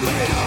Black Widow.